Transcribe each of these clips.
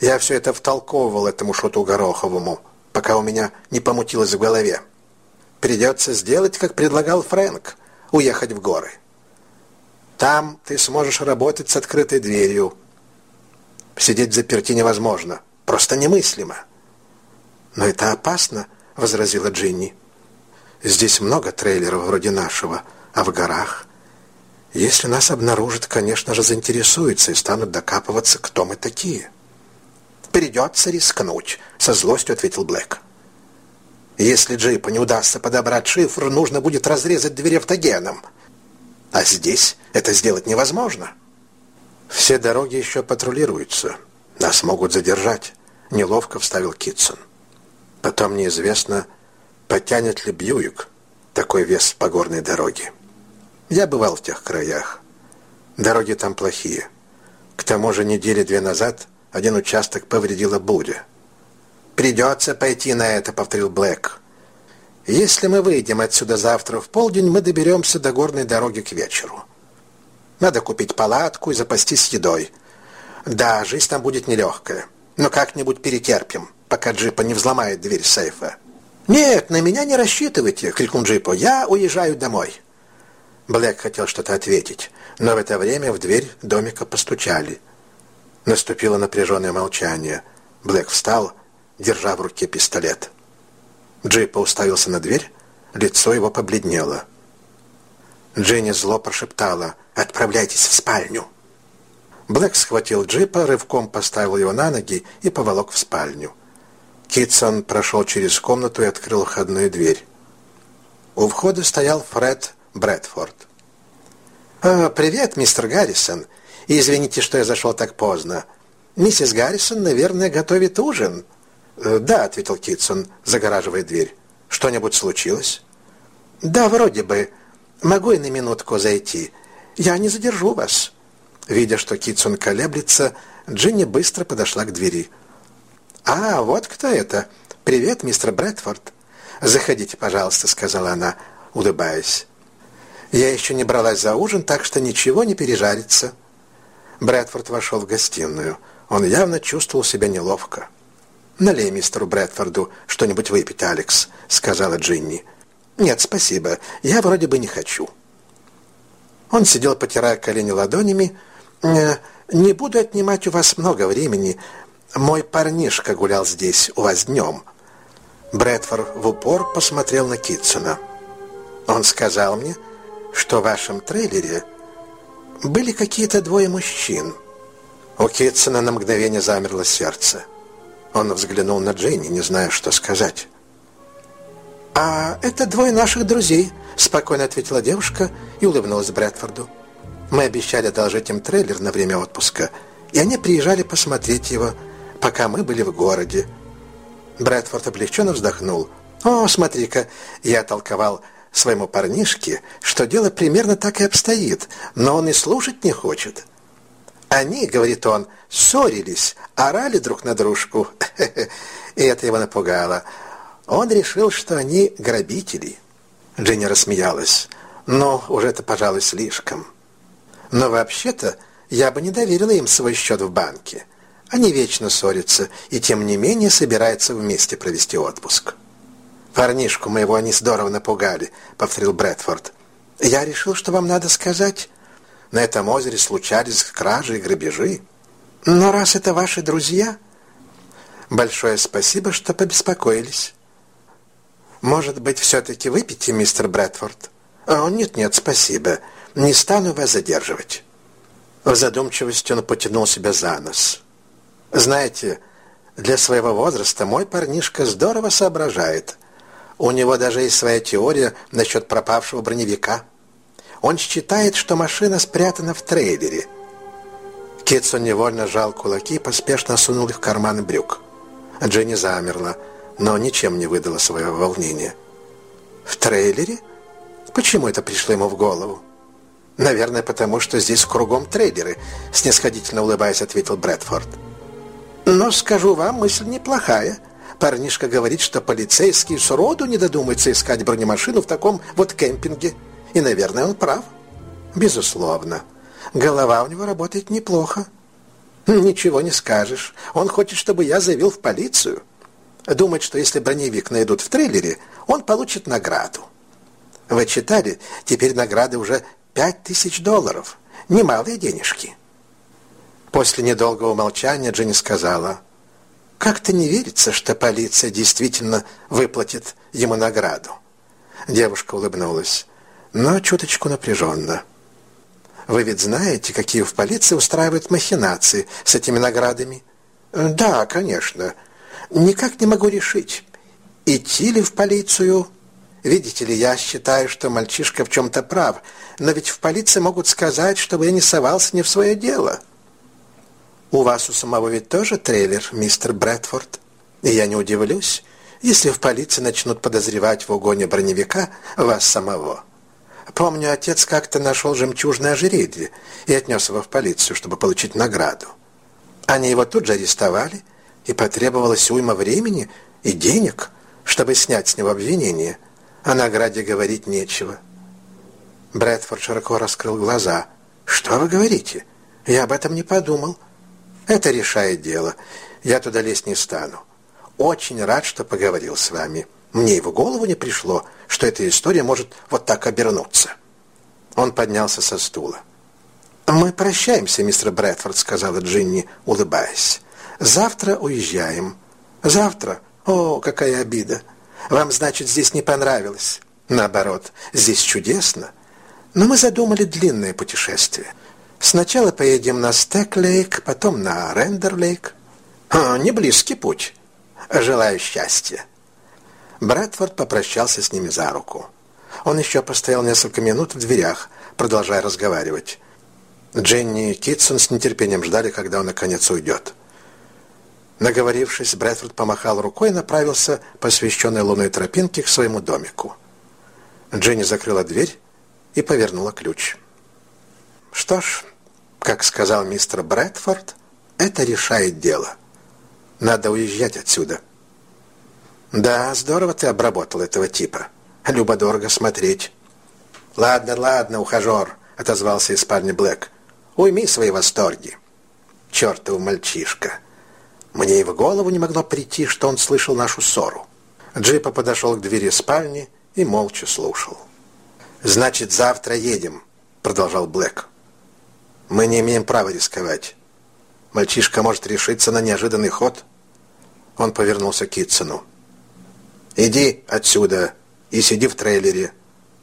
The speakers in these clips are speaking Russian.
Я все это втолковывал этому шуту Гороховому, пока у меня не помутилось в голове. Придется сделать, как предлагал Фрэнк, уехать в горы. Там ты сможешь работать с открытой дверью. Сидеть в заперти невозможно, просто немыслимо. Но это опасно, возразила Джинни. Здесь много трейлеров вроде нашего, а в горах... Если нас обнаружат, конечно же, заинтересуются и станут докапываться, кто мы такие. «Придется рискнуть», — со злостью ответил Блэк. «Если джипа не удастся подобрать шифр, нужно будет разрезать дверь автогеном. А здесь это сделать невозможно». «Все дороги еще патрулируются. Нас могут задержать», — неловко вставил Китсон. «Потом неизвестно, потянет ли Бьюик такой вес по горной дороге. Я бывал в тех краях. Дороги там плохие. К тому же недели две назад один участок повредила буря. «Придется пойти на это», — повторил Блэк. «Если мы выйдем отсюда завтра в полдень, мы доберемся до горной дороги к вечеру. Надо купить палатку и запастись едой. Да, жизнь там будет нелегкая, но как-нибудь перетерпим, пока Джипа не взломает дверь сейфа». «Нет, на меня не рассчитывайте!» — крикнул Джипо. «Я уезжаю домой!» Блэк хотел что-то ответить, но в это время в дверь домика постучали. Наступило напряженное молчание. Блэк встал, держа в руке пистолет. Джипо уставился на дверь, лицо его побледнело. Дженни зло прошептала «Отправляйтесь в спальню». Блэк схватил джипа, рывком поставил его на ноги и поволок в спальню. Китсон прошел через комнату и открыл входную дверь. У входа стоял Фред Брэдфорд. «О, «Привет, мистер Гаррисон. Извините, что я зашел так поздно. Миссис Гаррисон, наверное, готовит ужин». «Э, «Да», — ответил Китсон, загораживая дверь. «Что-нибудь случилось?» «Да, вроде бы. Могу и на минутку зайти. Я не задержу вас». Видя, что Китсон колеблется, Джинни быстро подошла к двери. «А, вот кто это. Привет, мистер Брэдфорд». «Заходите, пожалуйста», — сказала она, улыбаясь. «Я еще не бралась за ужин, так что ничего не пережарится». Брэдфорд вошел в гостиную. Он явно чувствовал себя неловко. «Налей мистеру Брэдфорду что-нибудь выпить, Алекс», — сказала Джинни. «Нет, спасибо. Я вроде бы не хочу». Он сидел, потирая колени ладонями. «Э, «Не буду отнимать у вас много времени. Мой парнишка гулял здесь у вас днем». Брэдфорд в упор посмотрел на Китсона. «Он сказал мне, что в вашем трейлере были какие-то двое мужчин». У Китсона на мгновение замерло сердце. Он взглянул на Дженни, не зная, что сказать. «А это двое наших друзей», — спокойно ответила девушка и улыбнулась Брэдфорду. «Мы обещали одолжить им трейлер на время отпуска, и они приезжали посмотреть его пока мы были в городе. Брэдфорд облегченно вздохнул. «О, смотри-ка, я толковал своему парнишке, что дело примерно так и обстоит, но он и слушать не хочет. Они, — говорит он, — ссорились, орали друг на дружку, и это его напугало. Он решил, что они грабители». Дженни рассмеялась. «Ну, уже это, пожалуй, слишком. Но вообще-то я бы не доверила им свой счет в банке». Они вечно ссорятся и, тем не менее, собираются вместе провести отпуск. «Парнишку моего они здорово напугали», — повторил Брэдфорд. «Я решил, что вам надо сказать. На этом озере случались кражи и грабежи. Но раз это ваши друзья...» «Большое спасибо, что побеспокоились». «Может быть, все-таки выпьете, мистер Брэдфорд?» «О, нет-нет, спасибо. Не стану вас задерживать». В задумчивости он потянул себя за нос. Знаете, для своего возраста мой парнишка здорово соображает. У него даже есть своя теория насчет пропавшего броневика. Он считает, что машина спрятана в трейлере. Китсон невольно сжал кулаки и поспешно сунул их в карманы брюк. Дженни замерла, но ничем не выдала своего волнения. «В трейлере? Почему это пришло ему в голову?» «Наверное, потому что здесь кругом трейлеры», — снисходительно улыбаясь, ответил Брэдфорд. Но, скажу вам, мысль неплохая. Парнишка говорит, что полицейские сроду не додумаются искать бронемашину в таком вот кемпинге. И, наверное, он прав. Безусловно. Голова у него работает неплохо. Ничего не скажешь. Он хочет, чтобы я заявил в полицию. Думает, что если броневик найдут в трейлере, он получит награду. Вы читали, теперь награды уже пять тысяч долларов. Немалые денежки. После недолгого молчания Дженни сказала, «Как-то не верится, что полиция действительно выплатит ему награду». Девушка улыбнулась, но чуточку напряженно. «Вы ведь знаете, какие в полиции устраивают махинации с этими наградами?» «Да, конечно. Никак не могу решить, идти ли в полицию...» Видите ли, я считаю, что мальчишка в чем-то прав, но ведь в полиции могут сказать, чтобы я не совался не в свое дело. У вас у самого ведь тоже трейлер, мистер Брэдфорд. И я не удивлюсь, если в полиции начнут подозревать в угоне броневика вас самого. Помню, отец как-то нашел жемчужное ожерелье и отнес его в полицию, чтобы получить награду. Они его тут же арестовали, и потребовалось уйма времени и денег, чтобы снять с него обвинение. О награде говорить нечего. Брэдфорд широко раскрыл глаза. «Что вы говорите? Я об этом не подумал». Это решает дело. Я туда лезть не стану. Очень рад, что поговорил с вами. Мне и в голову не пришло, что эта история может вот так обернуться. Он поднялся со стула. «Мы прощаемся, мистер Брэдфорд», — сказала Джинни, улыбаясь. «Завтра уезжаем». «Завтра? О, какая обида! Вам, значит, здесь не понравилось?» «Наоборот, здесь чудесно. Но мы задумали длинное путешествие». Сначала поедем на Стек-Лейк, потом на Рендер-Лейк. Не близкий путь. Желаю счастья. Брэдфорд попрощался с ними за руку. Он еще постоял несколько минут в дверях, продолжая разговаривать. Дженни и Китсон с нетерпением ждали, когда он наконец уйдет. Наговорившись, Брэдфорд помахал рукой и направился по освещенной луной тропинке к своему домику. Дженни закрыла дверь и повернула ключ. Что ж, как сказал мистер Брэдфорд, это решает дело. Надо уезжать отсюда. Да, здорово ты обработал этого типа. Любо-дорого смотреть. Ладно, ладно, ухажер, отозвался из спальни Блэк. Уйми свои восторги. Чертов мальчишка. Мне и в голову не могло прийти, что он слышал нашу ссору. Джипа подошел к двери спальни и молча слушал. «Значит, завтра едем», — продолжал Блэк. Мы не имеем права рисковать. Мальчишка может решиться на неожиданный ход. Он повернулся к Китсону. «Иди отсюда и сиди в трейлере.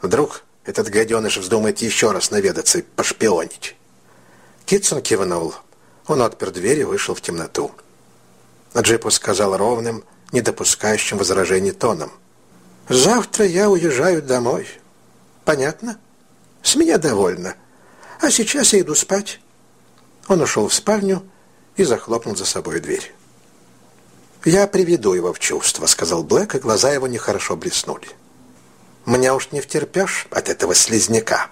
Вдруг этот гаденыш вздумает еще раз наведаться и пошпионить». Китсон кивнул. Он отпер дверь и вышел в темноту. Джипу сказал ровным, не допускающим возражений тоном. «Завтра я уезжаю домой. Понятно? С меня довольно. А сейчас я иду спать». Он ушел в спальню и захлопнул за собой дверь. «Я приведу его в чувство», — сказал Блэк, и глаза его нехорошо блеснули. «Меня уж не втерпешь от этого слизняка».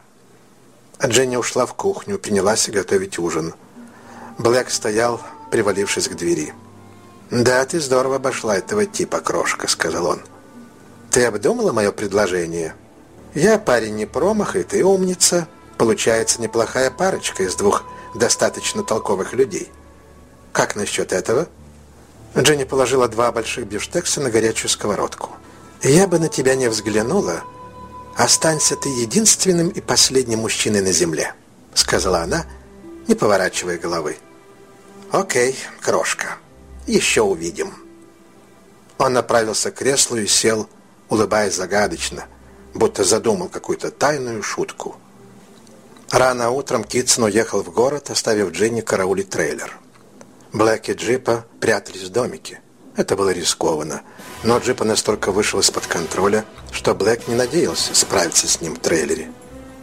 А Дженни ушла в кухню, принялась готовить ужин. Блэк стоял, привалившись к двери. «Да, ты здорово обошла этого типа, крошка», — сказал он. «Ты обдумала мое предложение? Я парень не промах, и ты умница». Получается неплохая парочка из двух достаточно толковых людей. Как насчет этого? Дженни положила два больших бифштекса на горячую сковородку. «Я бы на тебя не взглянула. Останься ты единственным и последним мужчиной на земле», сказала она, не поворачивая головы. «Окей, крошка, еще увидим». Он направился к креслу и сел, улыбаясь загадочно, будто задумал какую-то тайную шутку – Рано утром Китсон уехал в город, оставив Джинни караулить трейлер. Блэк и Джипа прятались в домике. Это было рискованно, но Джипа настолько вышел из-под контроля, что Блэк не надеялся справиться с ним в трейлере.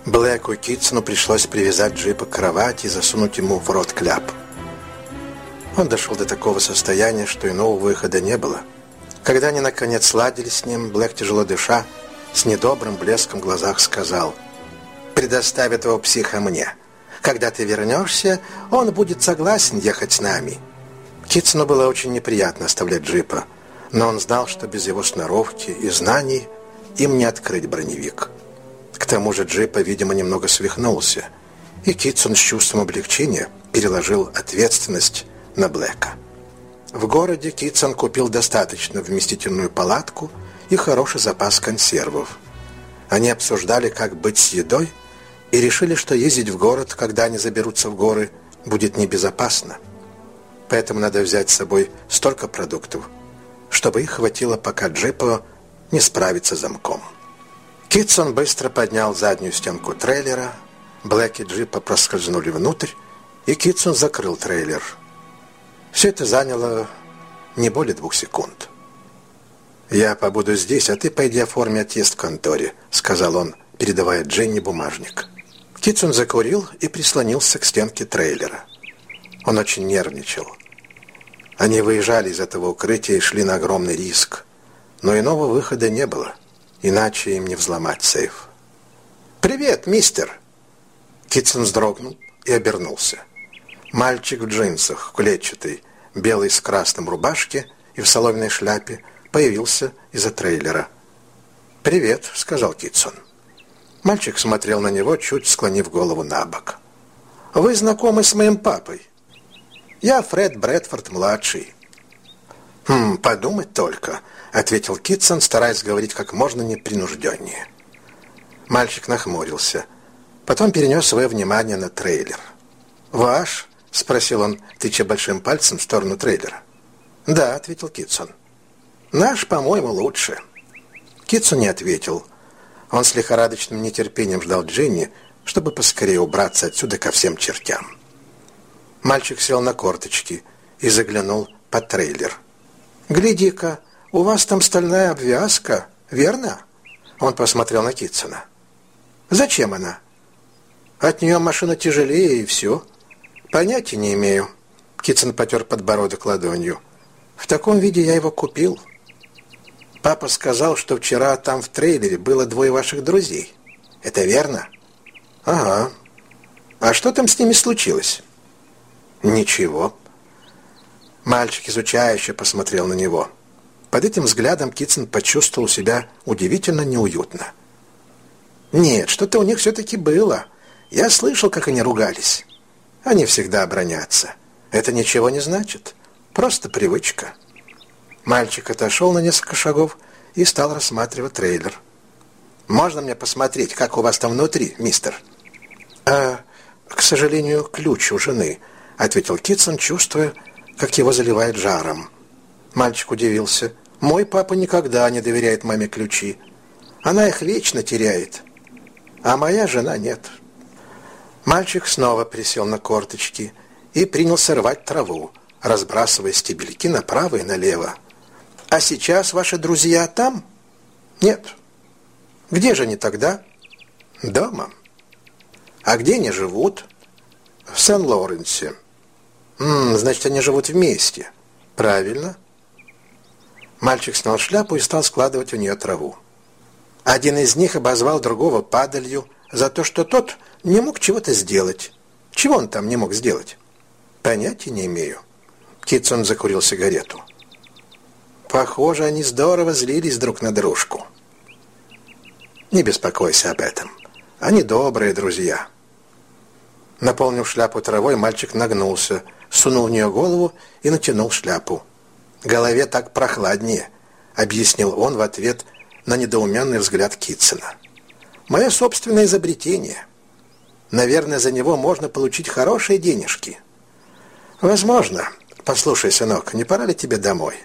Блэку Китсону пришлось привязать Джипа к кровати и засунуть ему в рот кляп. Он дошел до такого состояния, что иного выхода не было. Когда они наконец сладили с ним, Блэк, тяжело дыша, с недобрым блеском в глазах сказал – предоставь этого психа мне. Когда ты вернешься, он будет согласен ехать с нами». Китсону было очень неприятно оставлять джипа, но он знал, что без его сноровки и знаний им не открыть броневик. К тому же джипа, видимо, немного свихнулся, и Китсон с чувством облегчения переложил ответственность на Блэка. В городе Китсон купил достаточно вместительную палатку и хороший запас консервов. Они обсуждали, как быть с едой, и решили, что ездить в город, когда они заберутся в горы, будет небезопасно. Поэтому надо взять с собой столько продуктов, чтобы их хватило, пока Джипо не справится замком. Китсон быстро поднял заднюю стенку трейлера, Блэк и Джипа проскользнули внутрь, и Китсон закрыл трейлер. Все это заняло не более двух секунд. «Я побуду здесь, а ты пойди оформи отъезд в конторе», — сказал он, передавая Дженни бумажник. Китсон закурил и прислонился к стенке трейлера. Он очень нервничал. Они выезжали из этого укрытия и шли на огромный риск. Но иного выхода не было, иначе им не взломать сейф. «Привет, мистер!» Китсон вздрогнул и обернулся. Мальчик в джинсах, клетчатый, белый с красным рубашке и в соломенной шляпе, появился из-за трейлера. «Привет», — сказал Китсон. Мальчик смотрел на него, чуть склонив голову на бок. «Вы знакомы с моим папой?» «Я Фред Брэдфорд-младший». «Хм, подумать только», — ответил Китсон, стараясь говорить как можно непринужденнее. Мальчик нахмурился. Потом перенес свое внимание на трейлер. «Ваш?» — спросил он, тыча большим пальцем в сторону трейлера. «Да», — ответил Китсон. «Наш, по-моему, лучше». Китсон не ответил. Он с лихорадочным нетерпением ждал Дженни, чтобы поскорее убраться отсюда ко всем чертям. Мальчик сел на корточки и заглянул под трейлер. «Гляди-ка, у вас там стальная обвязка, верно?» Он посмотрел на Китсона. «Зачем она?» «От нее машина тяжелее, и все». «Понятия не имею». Китсон потер подбородок ладонью. «В таком виде я его купил». Папа сказал, что вчера там в трейлере было двое ваших друзей. Это верно? Ага. А что там с ними случилось? Ничего. Мальчик изучающе посмотрел на него. Под этим взглядом Китсон почувствовал себя удивительно неуютно. Нет, что-то у них все-таки было. Я слышал, как они ругались. Они всегда оборонятся. Это ничего не значит. Просто привычка. Мальчик отошел на несколько шагов и стал рассматривать трейлер. «Можно мне посмотреть, как у вас там внутри, мистер?» «А, к сожалению, ключ у жены», — ответил Китсон, чувствуя, как его заливает жаром. Мальчик удивился. «Мой папа никогда не доверяет маме ключи. Она их вечно теряет. А моя жена нет». Мальчик снова присел на корточки и принялся рвать траву, разбрасывая стебельки направо и налево. А сейчас ваши друзья там? Нет. Где же они тогда? Дома. А где они живут? В Сен-Лоренсе. значит, они живут вместе. Правильно. Мальчик снял шляпу и стал складывать у нее траву. Один из них обозвал другого падалью за то, что тот не мог чего-то сделать. Чего он там не мог сделать? Понятия не имею. Китсон закурил сигарету. Похоже, они здорово злились друг на дружку. Не беспокойся об этом. Они добрые друзья. Наполнив шляпу травой, мальчик нагнулся, сунул в нее голову и натянул шляпу. «Голове так прохладнее», — объяснил он в ответ на недоуменный взгляд Китсона. «Мое собственное изобретение. Наверное, за него можно получить хорошие денежки». «Возможно. Послушай, сынок, не пора ли тебе домой?»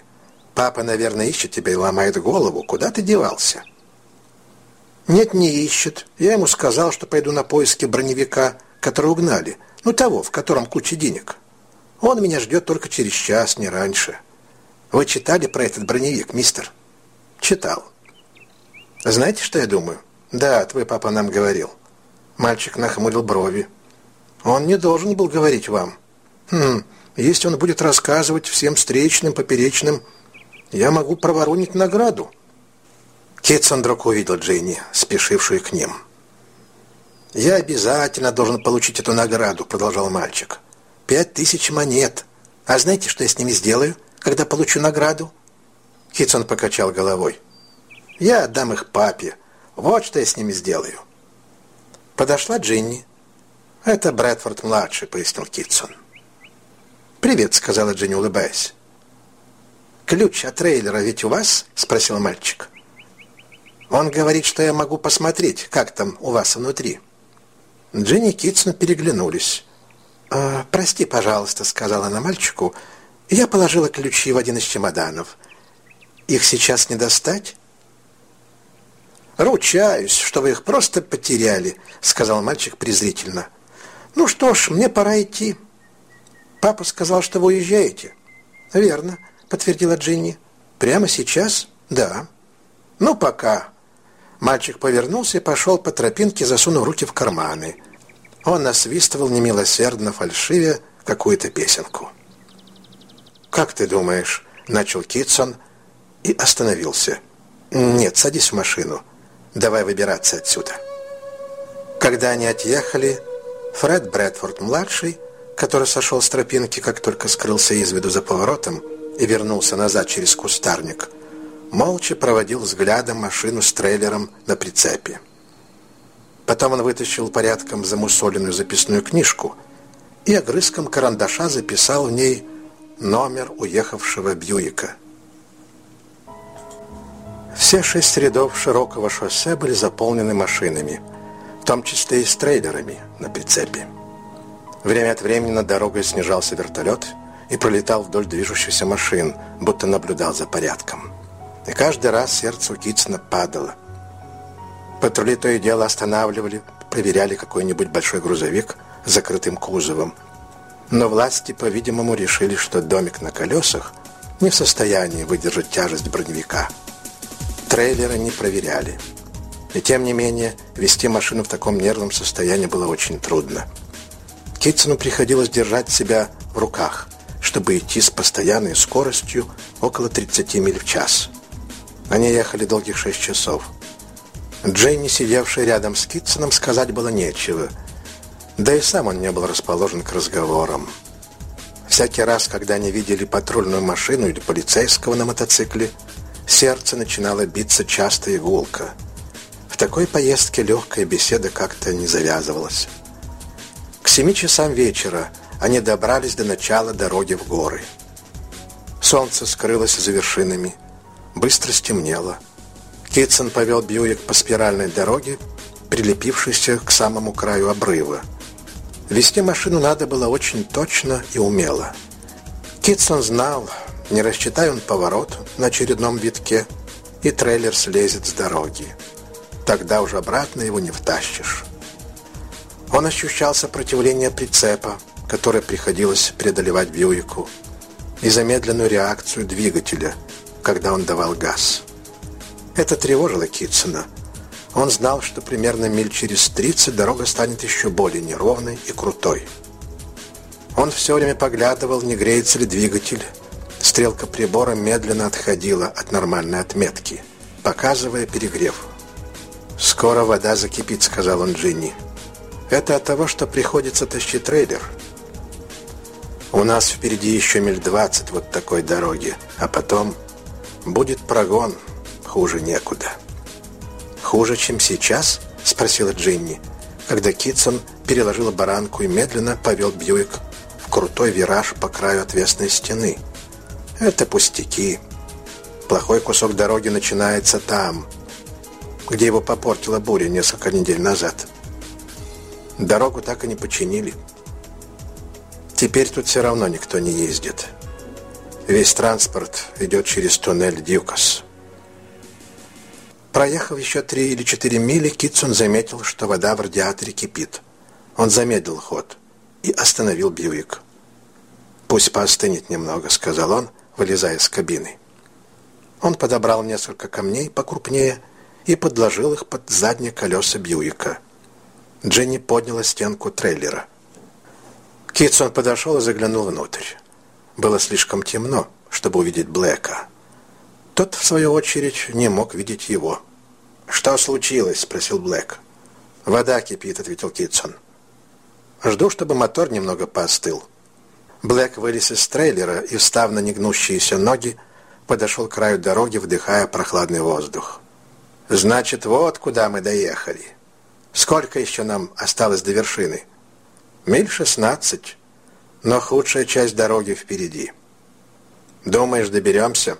Папа, наверное, ищет тебя и ломает голову. Куда ты девался? Нет, не ищет. Я ему сказал, что пойду на поиски броневика, который угнали. Ну, того, в котором куча денег. Он меня ждет только через час, не раньше. Вы читали про этот броневик, мистер? Читал. Знаете, что я думаю? Да, твой папа нам говорил. Мальчик нахмурил брови. Он не должен был говорить вам. Хм, если он будет рассказывать всем встречным, поперечным, я могу проворонить награду». Вдруг увидел Дженни, спешившую к ним. «Я обязательно должен получить эту награду», — продолжал мальчик. «Пять тысяч монет. А знаете, что я с ними сделаю, когда получу награду?» Китсон покачал головой. «Я отдам их папе. Вот что я с ними сделаю». Подошла Дженни. «Это Брэдфорд-младший», — пояснил Китсон. «Привет», — сказала Дженни, улыбаясь. «Ключ от трейлера ведь у вас?» — спросил мальчик. «Он говорит, что я могу посмотреть, как там у вас внутри». Дженни и Китсон переглянулись. «Э, «Прости, пожалуйста», — сказала она мальчику. «Я положила ключи в один из чемоданов. Их сейчас не достать?» «Ручаюсь, что вы их просто потеряли», — сказал мальчик презрительно. «Ну что ж, мне пора идти». «Папа сказал, что вы уезжаете». «Верно», — подтвердила Джинни. «Прямо сейчас?» «Да». «Ну, пока». Мальчик повернулся и пошел по тропинке, засунув руки в карманы. Он насвистывал немилосердно фальшиве какую-то песенку. «Как ты думаешь?» — начал Китсон и остановился. «Нет, садись в машину. Давай выбираться отсюда». Когда они отъехали, Фред Брэдфорд-младший — который сошел с тропинки, как только скрылся из виду за поворотом и вернулся назад через кустарник, молча проводил взглядом машину с трейлером на прицепе. Потом он вытащил порядком замусоленную записную книжку и огрызком карандаша записал в ней номер уехавшего Бьюика. Все шесть рядов широкого шоссе были заполнены машинами, в том числе и с трейлерами на прицепе. Время от времени над дорогой снижался вертолет и пролетал вдоль движущихся машин, будто наблюдал за порядком. И каждый раз сердце у Китсона падало. Патрули то и дело останавливали, проверяли какой-нибудь большой грузовик с закрытым кузовом. Но власти, по-видимому, решили, что домик на колесах не в состоянии выдержать тяжесть броневика. Трейлеры не проверяли. И тем не менее, вести машину в таком нервном состоянии было очень трудно. Китсону приходилось держать себя в руках, чтобы идти с постоянной скоростью около 30 миль в час. Они ехали долгих 6 часов. Джейни, сидевшая рядом с Китсоном, сказать было нечего. Да и сам он не был расположен к разговорам. Всякий раз, когда они видели патрульную машину или полицейского на мотоцикле, сердце начинало биться часто и гулко. В такой поездке легкая беседа как-то не завязывалась. К семи часам вечера они добрались до начала дороги в горы. Солнце скрылось за вершинами. Быстро стемнело. Китсон повел Бьюик по спиральной дороге, прилепившейся к самому краю обрыва. Вести машину надо было очень точно и умело. Китсон знал, не рассчитая он поворот на очередном витке, и трейлер слезет с дороги. Тогда уже обратно его не втащишь. Он ощущал сопротивление прицепа, которое приходилось преодолевать Бьюику, и замедленную реакцию двигателя, когда он давал газ. Это тревожило Китсона. Он знал, что примерно миль через 30 дорога станет еще более неровной и крутой. Он все время поглядывал, не греется ли двигатель. Стрелка прибора медленно отходила от нормальной отметки, показывая перегрев. «Скоро вода закипит», — сказал он Джинни. Это от того, что приходится тащить трейлер. У нас впереди еще миль двадцать вот такой дороги, а потом будет прогон, хуже некуда. «Хуже, чем сейчас?» – спросила Джинни, когда Китсон переложила баранку и медленно повел Бьюик в крутой вираж по краю отвесной стены. «Это пустяки. Плохой кусок дороги начинается там, где его попортила буря несколько недель назад». Дорогу так и не починили. Теперь тут все равно никто не ездит. Весь транспорт идет через туннель Дьюкас. Проехав еще три или четыре мили, Китсон заметил, что вода в радиаторе кипит. Он замедлил ход и остановил Бьюик. «Пусть поостынет немного», — сказал он, вылезая из кабины. Он подобрал несколько камней покрупнее и подложил их под задние колеса Бьюика. Дженни подняла стенку трейлера. Китсон подошел и заглянул внутрь. Было слишком темно, чтобы увидеть Блэка. Тот, в свою очередь, не мог видеть его. «Что случилось?» – спросил Блэк. «Вода кипит», – ответил Китсон. «Жду, чтобы мотор немного поостыл». Блэк вылез из трейлера и, встав на негнущиеся ноги, подошел к краю дороги, вдыхая прохладный воздух. «Значит, вот куда мы доехали». Сколько еще нам осталось до вершины? Миль шестнадцать. Но худшая часть дороги впереди. Думаешь, доберемся?»